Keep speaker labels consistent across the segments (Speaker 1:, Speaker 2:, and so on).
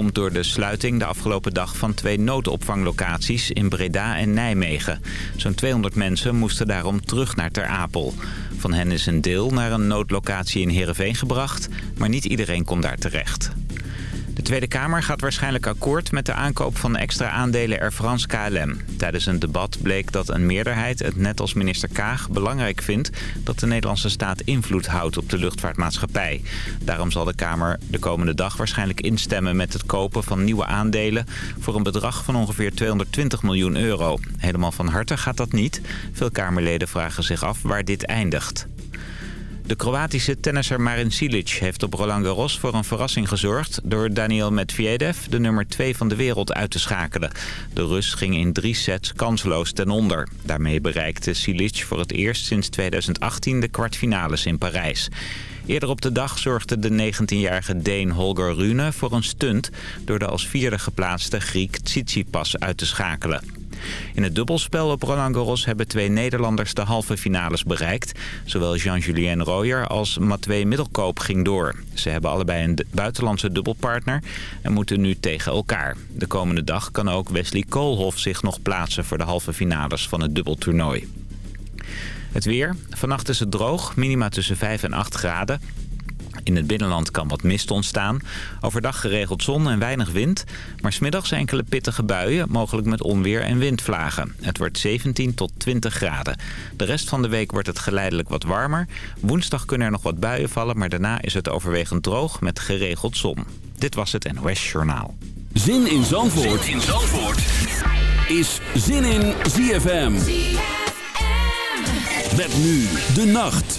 Speaker 1: komt door de sluiting de afgelopen dag van twee noodopvanglocaties in Breda en Nijmegen. Zo'n 200 mensen moesten daarom terug naar Ter Apel. Van hen is een deel naar een noodlocatie in Heerenveen gebracht, maar niet iedereen kon daar terecht. De Tweede Kamer gaat waarschijnlijk akkoord met de aankoop van extra aandelen Air France KLM. Tijdens een debat bleek dat een meerderheid het net als minister Kaag belangrijk vindt... dat de Nederlandse staat invloed houdt op de luchtvaartmaatschappij. Daarom zal de Kamer de komende dag waarschijnlijk instemmen met het kopen van nieuwe aandelen... voor een bedrag van ongeveer 220 miljoen euro. Helemaal van harte gaat dat niet. Veel Kamerleden vragen zich af waar dit eindigt. De Kroatische tennisser Marin Cilic heeft op Roland Garros voor een verrassing gezorgd... door Daniel Medvedev, de nummer 2 van de wereld, uit te schakelen. De Rus ging in drie sets kansloos ten onder. Daarmee bereikte Cilic voor het eerst sinds 2018 de kwartfinales in Parijs. Eerder op de dag zorgde de 19-jarige Deen Holger Rune voor een stunt... door de als vierde geplaatste Griek Tsitsipas uit te schakelen. In het dubbelspel op Roland Garros hebben twee Nederlanders de halve finales bereikt. Zowel Jean-Julien Royer als Matwee Middelkoop ging door. Ze hebben allebei een buitenlandse dubbelpartner en moeten nu tegen elkaar. De komende dag kan ook Wesley Koolhof zich nog plaatsen voor de halve finales van het dubbeltoernooi. Het weer. Vannacht is het droog, minima tussen 5 en 8 graden. In het binnenland kan wat mist ontstaan. Overdag geregeld zon en weinig wind. Maar smiddags enkele pittige buien, mogelijk met onweer en windvlagen. Het wordt 17 tot 20 graden. De rest van de week wordt het geleidelijk wat warmer. Woensdag kunnen er nog wat buien vallen, maar daarna is het overwegend droog met geregeld zon. Dit was het NOS Journaal.
Speaker 2: Zin in Zandvoort, zin in Zandvoort. is Zin in ZFM. ZFM. Met nu de nacht.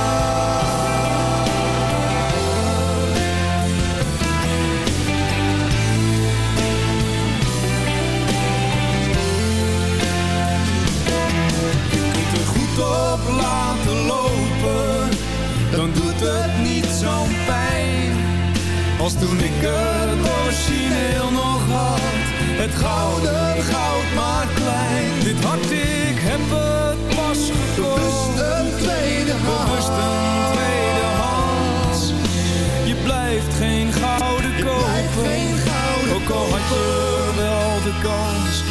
Speaker 3: Het niet zo'n pijn. Als toen ik het origineel nog had, het gouden goud maar klein. Dit hart, ik heb het pas gekocht. Bewust een tweede hand. Bewust een tweede hand. Je blijft geen gouden kopen. Ook al had je wel de kans.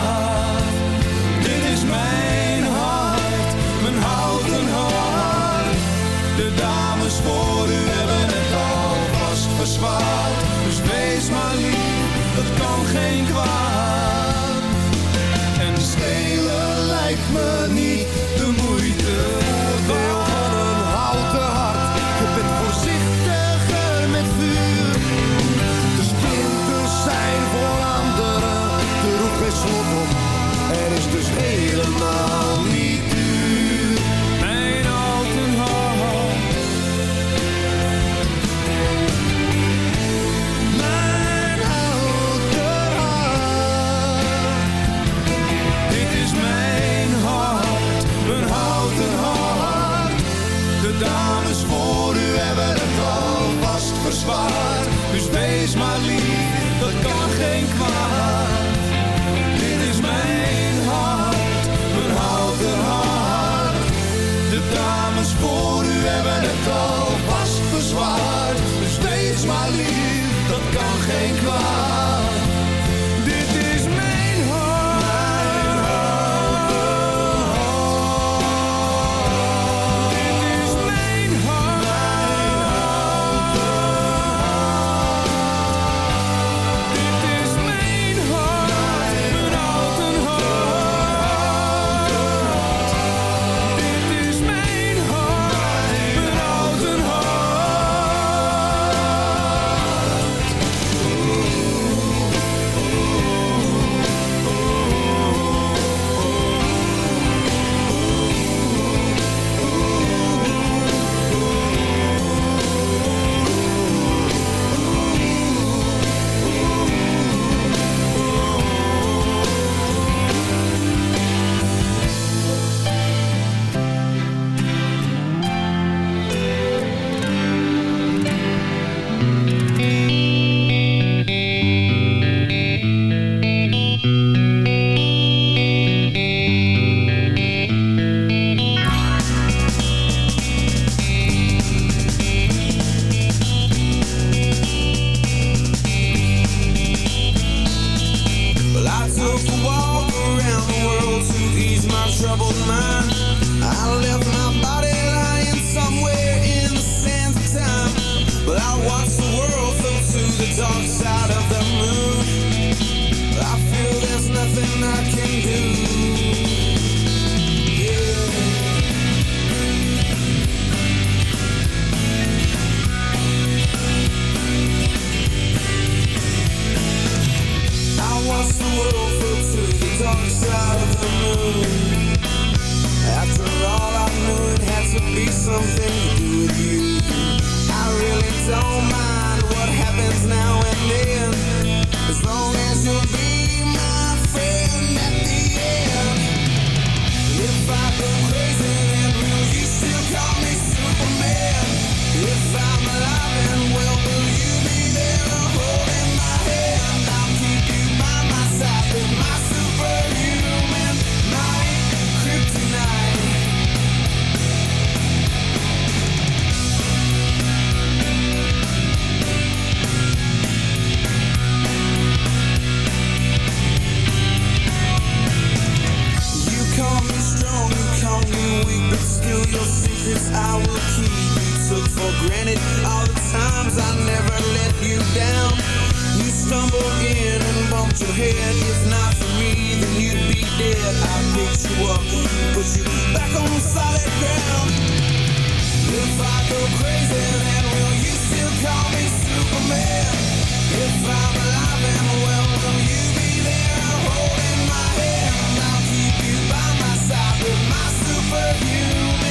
Speaker 3: If I your secrets I will keep. You took for granted all the times I never let you down. You stumbled in and bumped your head. If not for me, then you'd be dead. I picked you up, put you back on solid ground. If I go crazy, then will you still call me Superman? If I'm alive and well, will you be there holding my hand? I'll keep you by my side with my of you.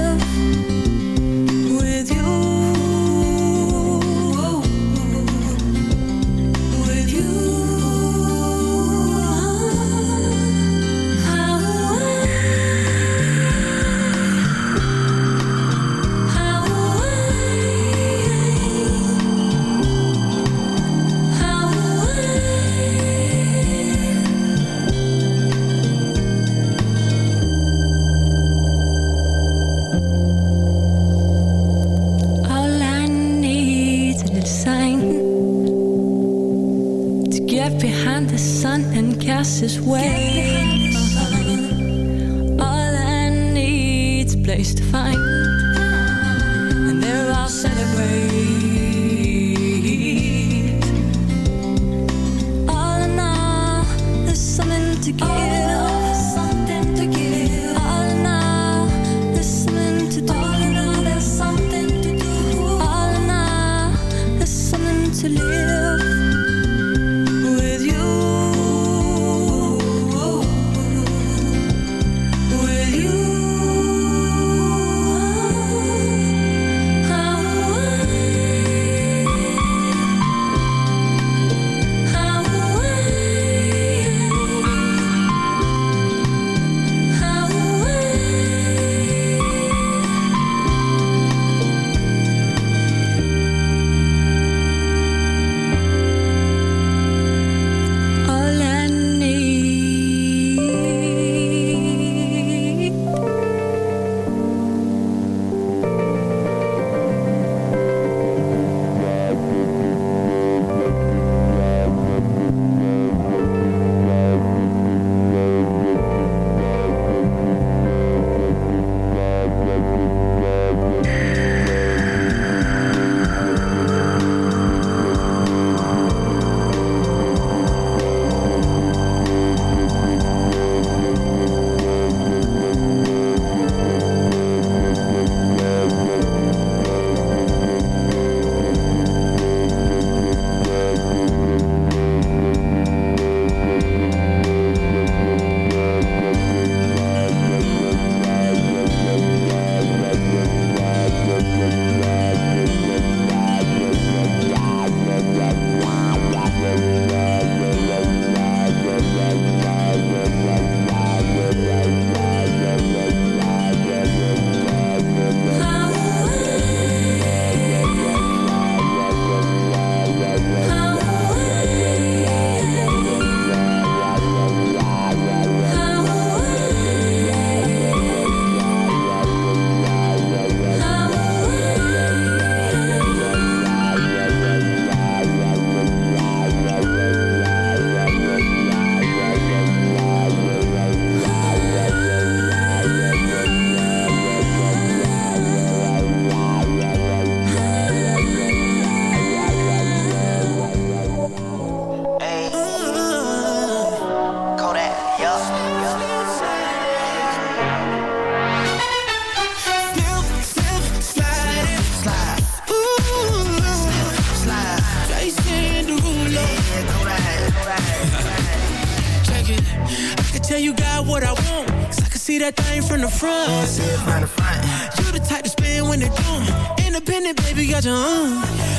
Speaker 3: see that thing from the front. Yeah,
Speaker 4: see it from the front. You the type to spin when it boom. Independent, baby, got your own.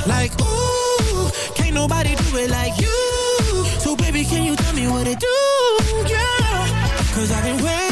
Speaker 4: Like, ooh, can't nobody do it like you. So, baby, can you tell me what it do,
Speaker 2: girl? Cause I've been waiting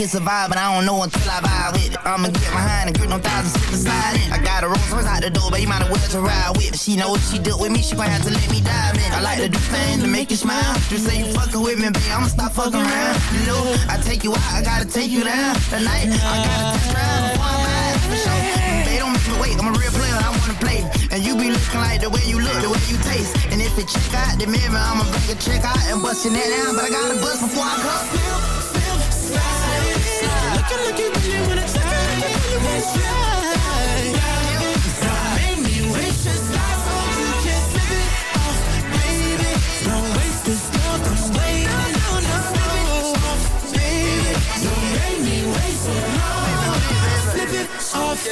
Speaker 5: It's a but I don't know until I vibe with it. I'ma get behind and grip no thousand slip beside it. I got a Rolls Royce out the door, but you might as well to ride with. She know what she dealt with me, she gon' have to let me dive in. I like to do things to make you smile. Just say you fucking with me, babe, I'ma stop fucking around. You know, I take you out, I gotta take you down. Tonight, I gotta test drive before I'm. For sure. They don't make me wait, I'm a real player, I wanna play. And you be looking like the way you look, the way you taste. And if it check out the mirror, I'ma bring a check out and bust your net down. But I gotta bust before I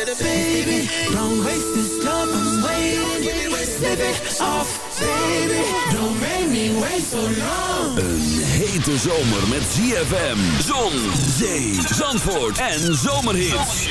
Speaker 5: off, baby. Don't waste this love, I'm waiting. Slip it off, baby. Don't make me wait so long.
Speaker 2: Een hete zomer met ZFM, zon, zee, zandvoort en zomerhits.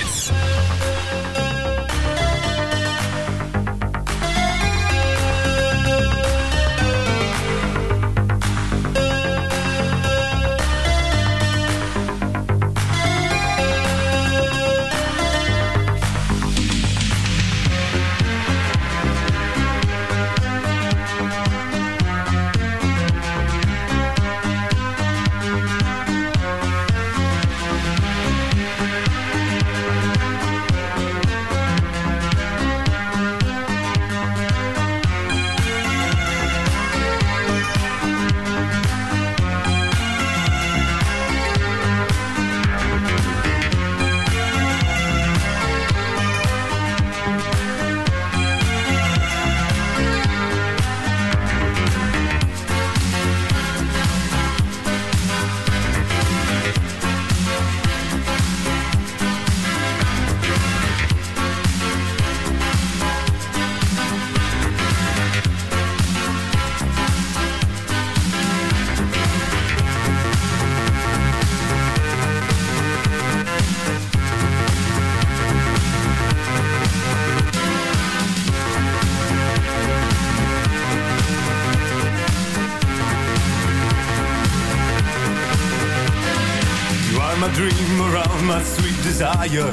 Speaker 6: Dream around my sweet desire.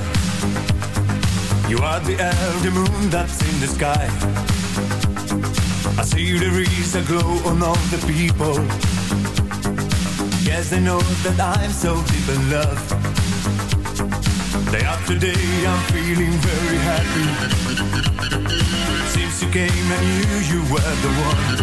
Speaker 6: You are the the moon that's in the sky. I see there is a glow on all the people. Yes, they know that I'm so deep in love. Day after day, I'm feeling very happy. Since you came, I knew you were the one.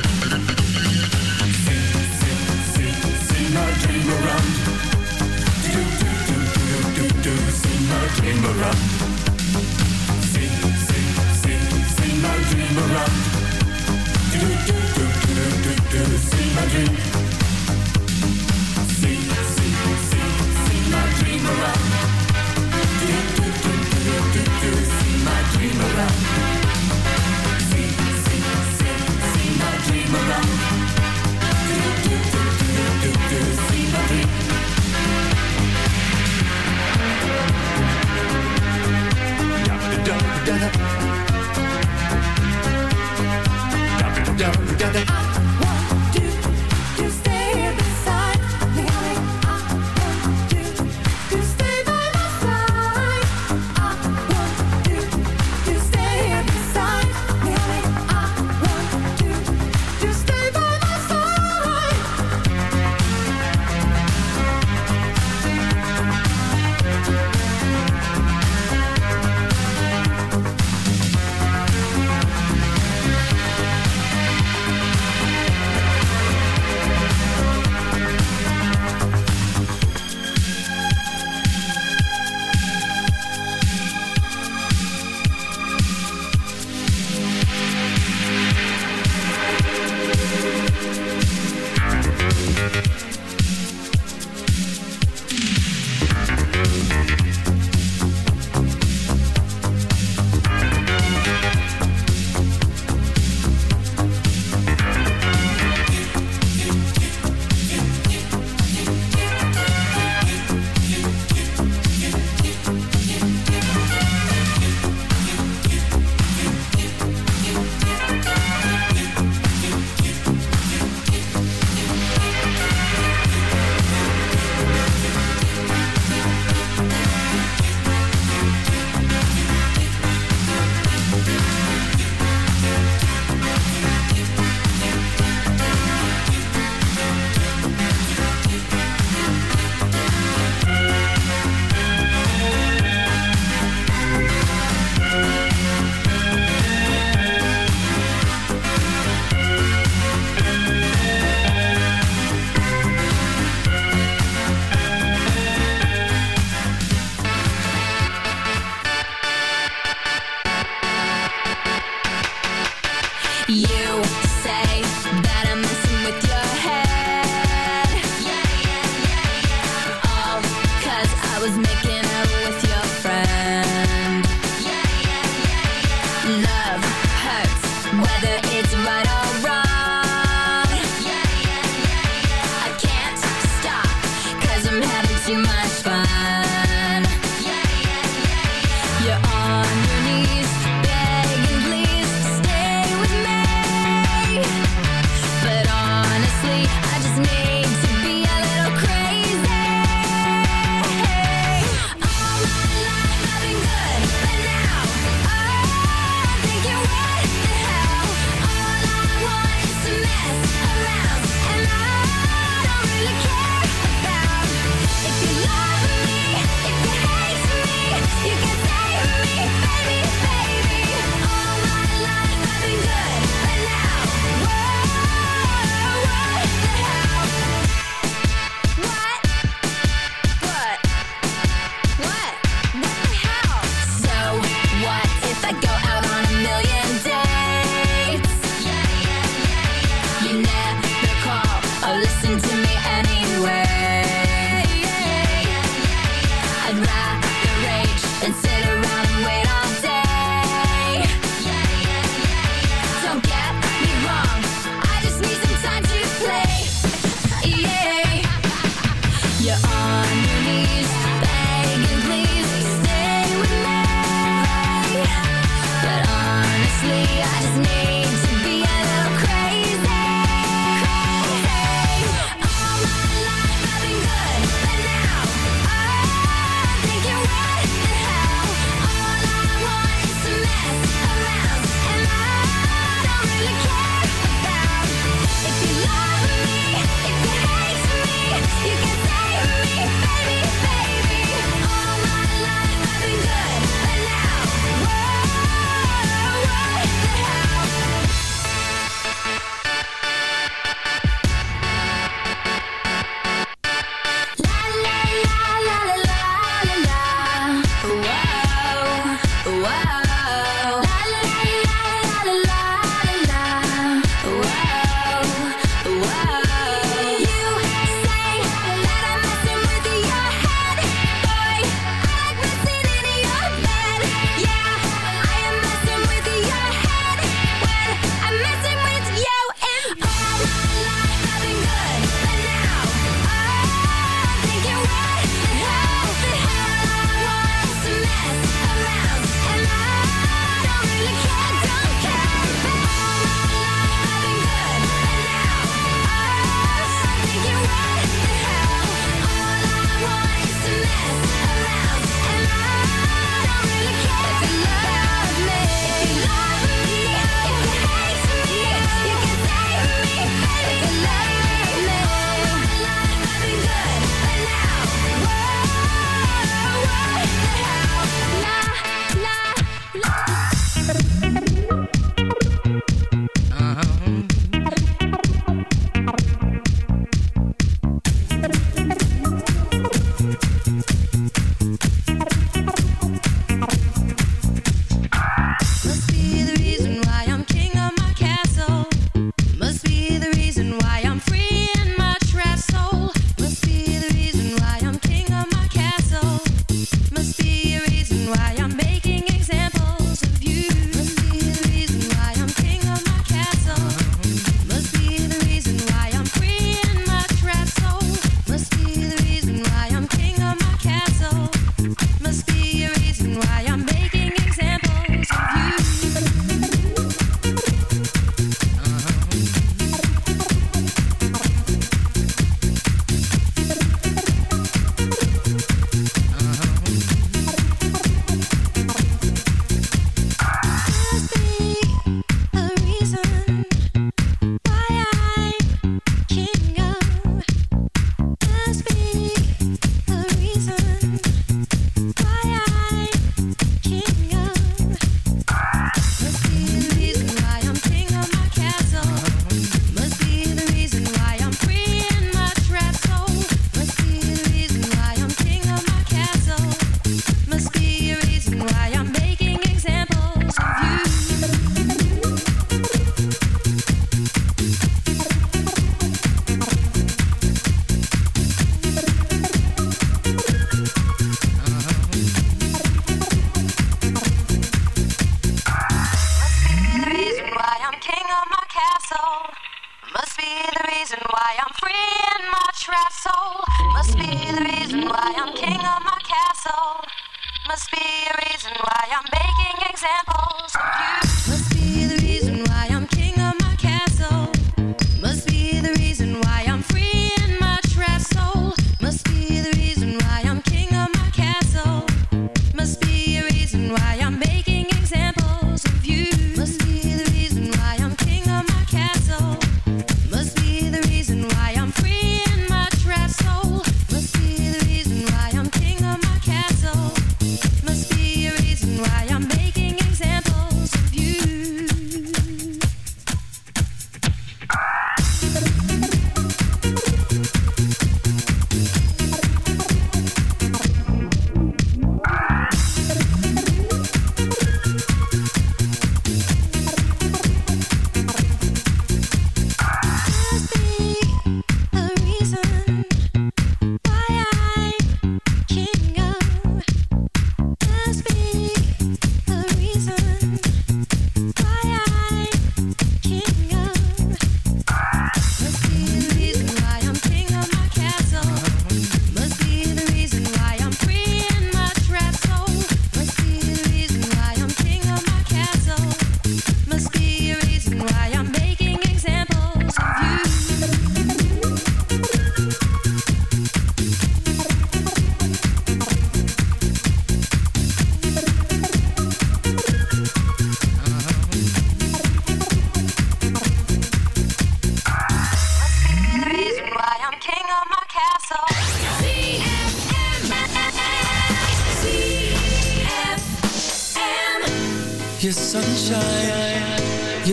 Speaker 6: Dream around. Sing, sing, my dream around. Do, do, do, do, do, do, do, my dream.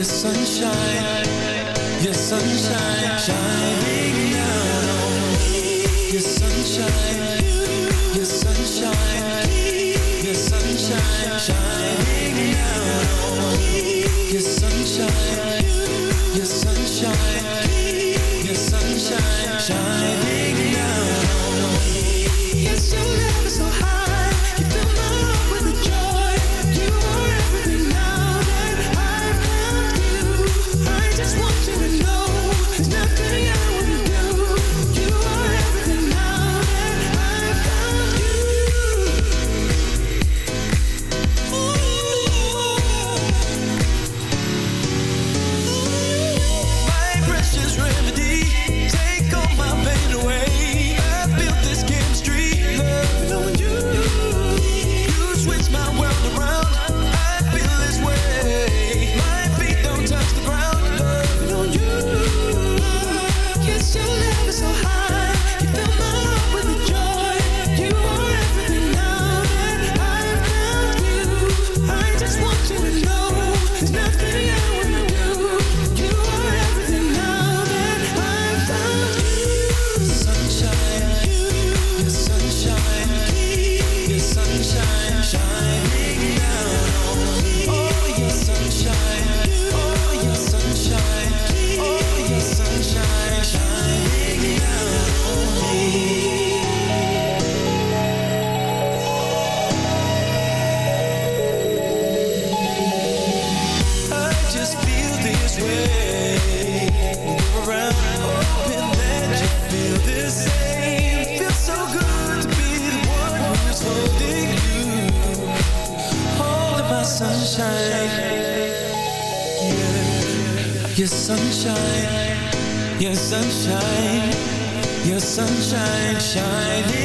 Speaker 7: sun sunshine shining.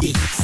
Speaker 8: beat.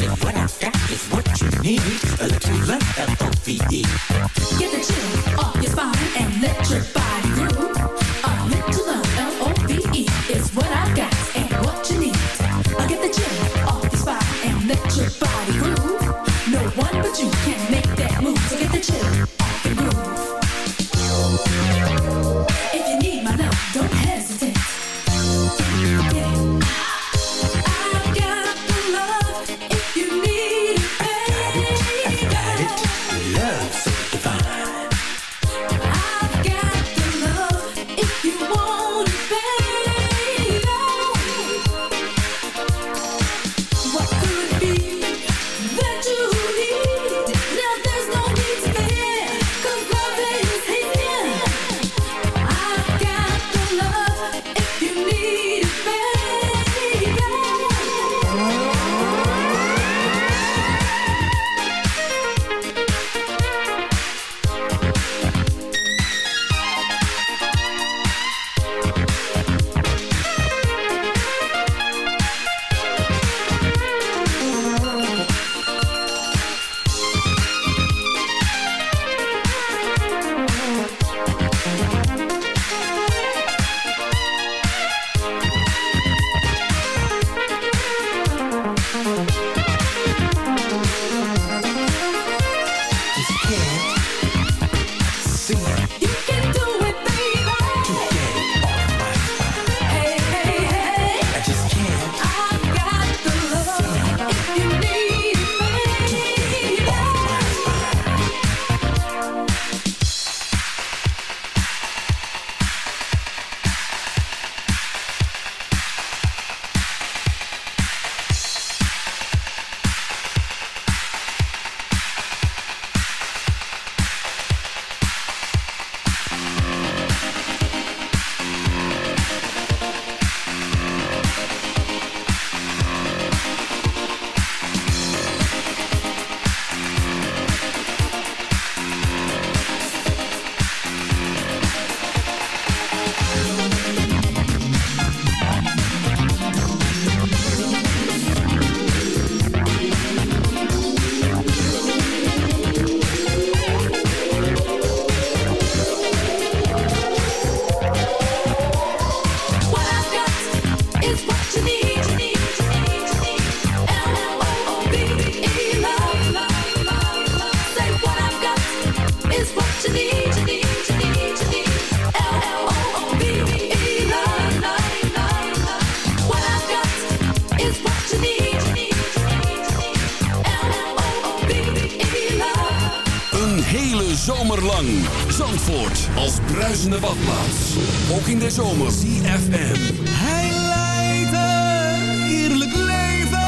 Speaker 8: hele zomer lang. Zandvoort als bruisende badplaats. Ook in de zomer. CFM.
Speaker 3: Hij leidt een eerlijk leven.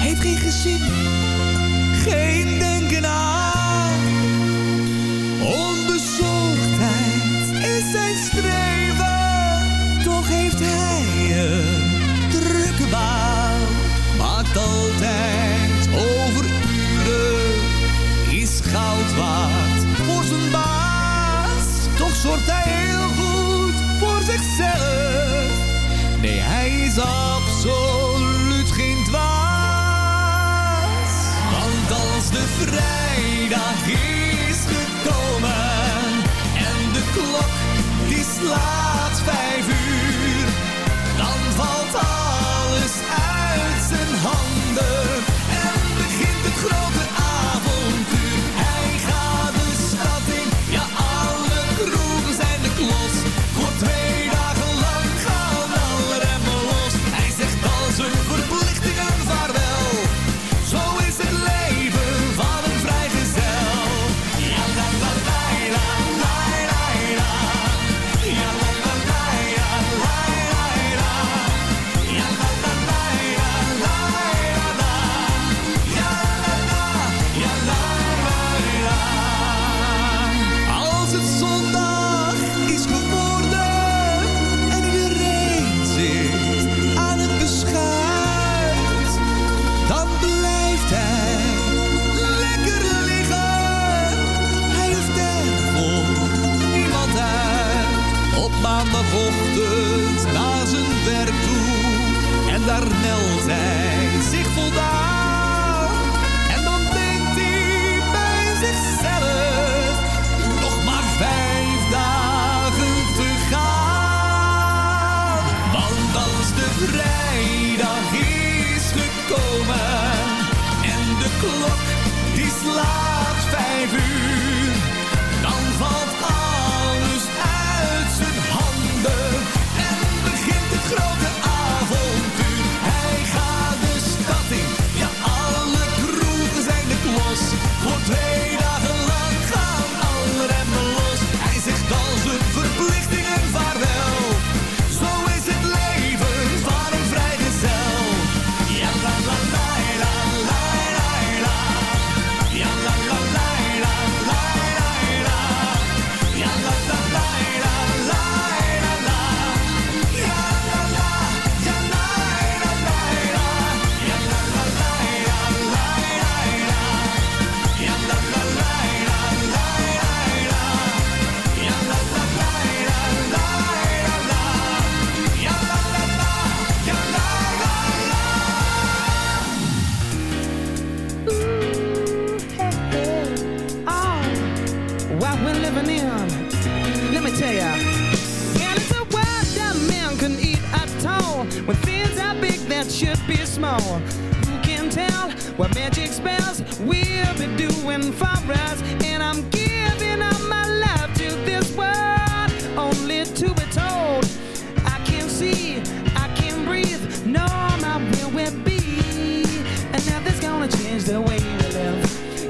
Speaker 3: Heeft geen gezin voor zijn baas. Toch zorgt hij heel goed voor zichzelf. Nee, hij is absoluut geen dwaas. Want als de vrijdag is gekomen en de klok die slaat vijf uur
Speaker 9: The.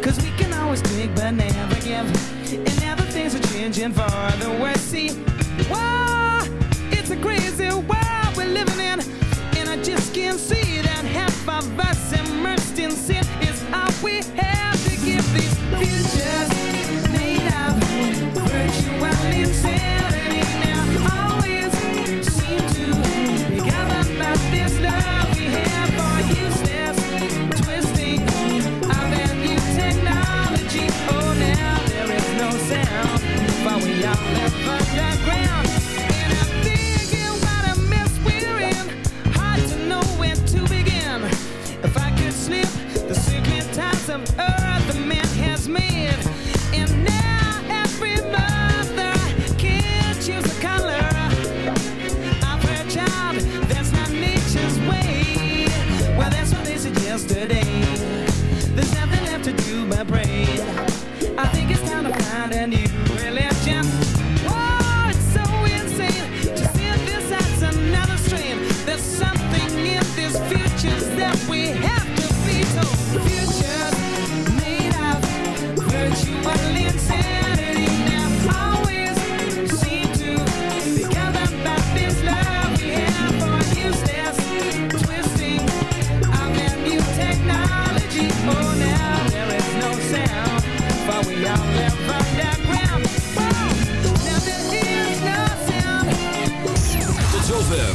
Speaker 9: Cause we can always take but never give. And now that things are changing for the worse. See, why it's a crazy world we're living in. And I just can't see that half of us immersed in sin is all we have to give these futures made of virtual insanity.